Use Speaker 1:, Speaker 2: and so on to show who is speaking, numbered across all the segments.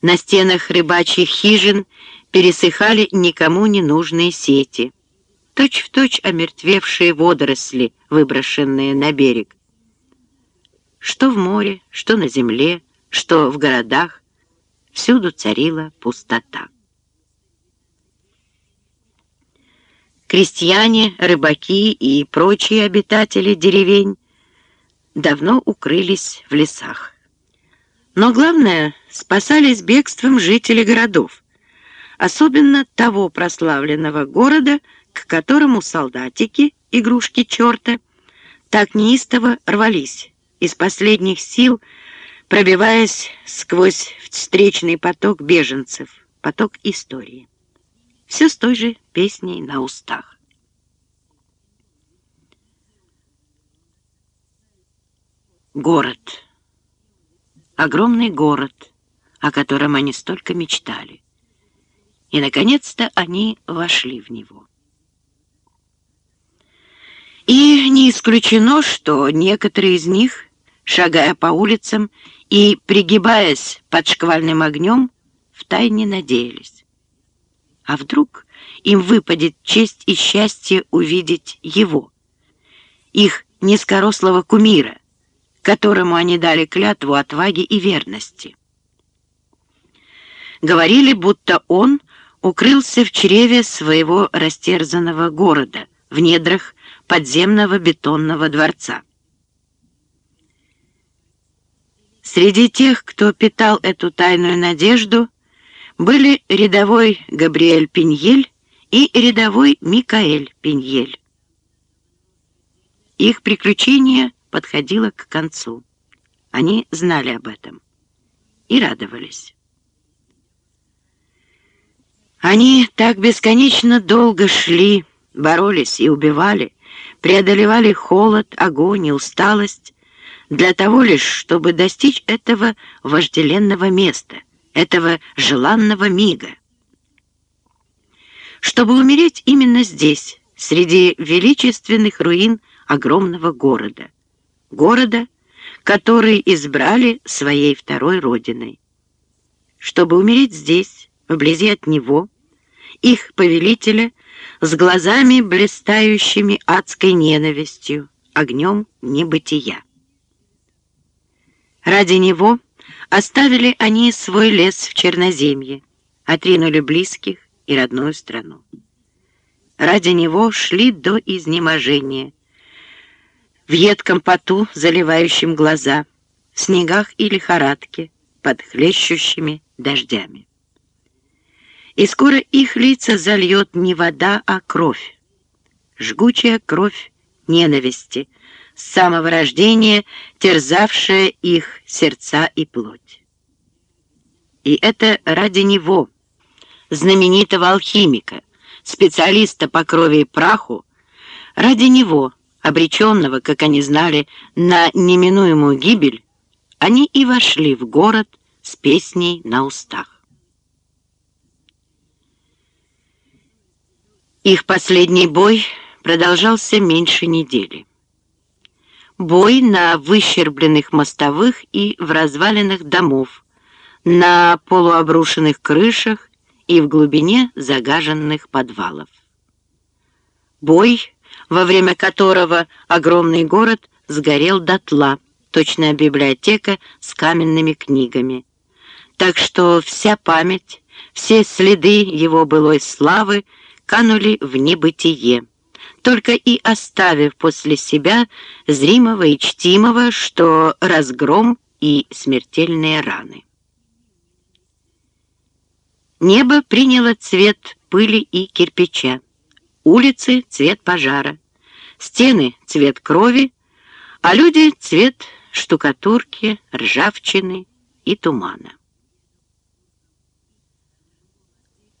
Speaker 1: На стенах рыбачьих хижин пересыхали никому не нужные сети, точь-в-точь точь омертвевшие водоросли, выброшенные на берег. Что в море, что на земле, что в городах, всюду царила пустота. Крестьяне, рыбаки и прочие обитатели деревень давно укрылись в лесах. Но главное, спасались бегством жители городов, особенно того прославленного города, к которому солдатики, игрушки черта, так неистово рвались, из последних сил пробиваясь сквозь встречный поток беженцев, поток истории. Все с той же песней на устах. Город. Огромный город, о котором они столько мечтали. И, наконец-то, они вошли в него. И не исключено, что некоторые из них, шагая по улицам и, пригибаясь под шквальным огнем, втайне надеялись. А вдруг им выпадет честь и счастье увидеть его, их низкорослого кумира, которому они дали клятву отваги и верности. Говорили, будто он укрылся в чреве своего растерзанного города, в недрах подземного бетонного дворца. Среди тех, кто питал эту тайную надежду, были рядовой Габриэль Пиньель и рядовой Микаэль Пиньель. Их приключение подходило к концу. Они знали об этом и радовались. Они так бесконечно долго шли, боролись и убивали, преодолевали холод, огонь и усталость для того лишь, чтобы достичь этого вожделенного места, этого желанного мига. Чтобы умереть именно здесь, среди величественных руин огромного города. Города, который избрали своей второй родиной. Чтобы умереть здесь, вблизи от него, их повелителя, с глазами, блистающими адской ненавистью, огнем небытия. Ради него оставили они свой лес в Черноземье, отринули близких и родную страну. Ради него шли до изнеможения, в едком поту, заливающем глаза, в снегах и лихорадке, под хлещущими дождями. И скоро их лица зальет не вода, а кровь. Жгучая кровь ненависти, с самого рождения терзавшая их сердца и плоть. И это ради него, знаменитого алхимика, специалиста по крови и праху, ради него, обреченного, как они знали, на неминуемую гибель, они и вошли в город с песней на устах. Их последний бой продолжался меньше недели. Бой на выщербленных мостовых и в развалинах домов, на полуобрушенных крышах и в глубине загаженных подвалов. Бой, во время которого огромный город сгорел дотла, точная библиотека с каменными книгами. Так что вся память, все следы его былой славы канули в небытие, только и оставив после себя зримого и чтимого, что разгром и смертельные раны. Небо приняло цвет пыли и кирпича, улицы — цвет пожара, стены — цвет крови, а люди — цвет штукатурки, ржавчины и тумана.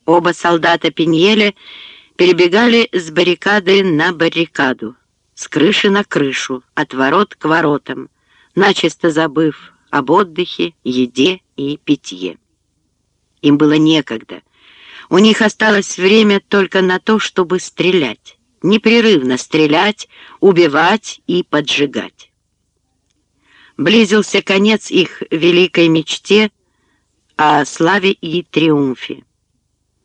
Speaker 1: Оба солдата Пиньеля перебегали с баррикады на баррикаду, с крыши на крышу, от ворот к воротам, начисто забыв об отдыхе, еде и питье. Им было некогда. У них осталось время только на то, чтобы стрелять, непрерывно стрелять, убивать и поджигать. Близился конец их великой мечте о славе и триумфе.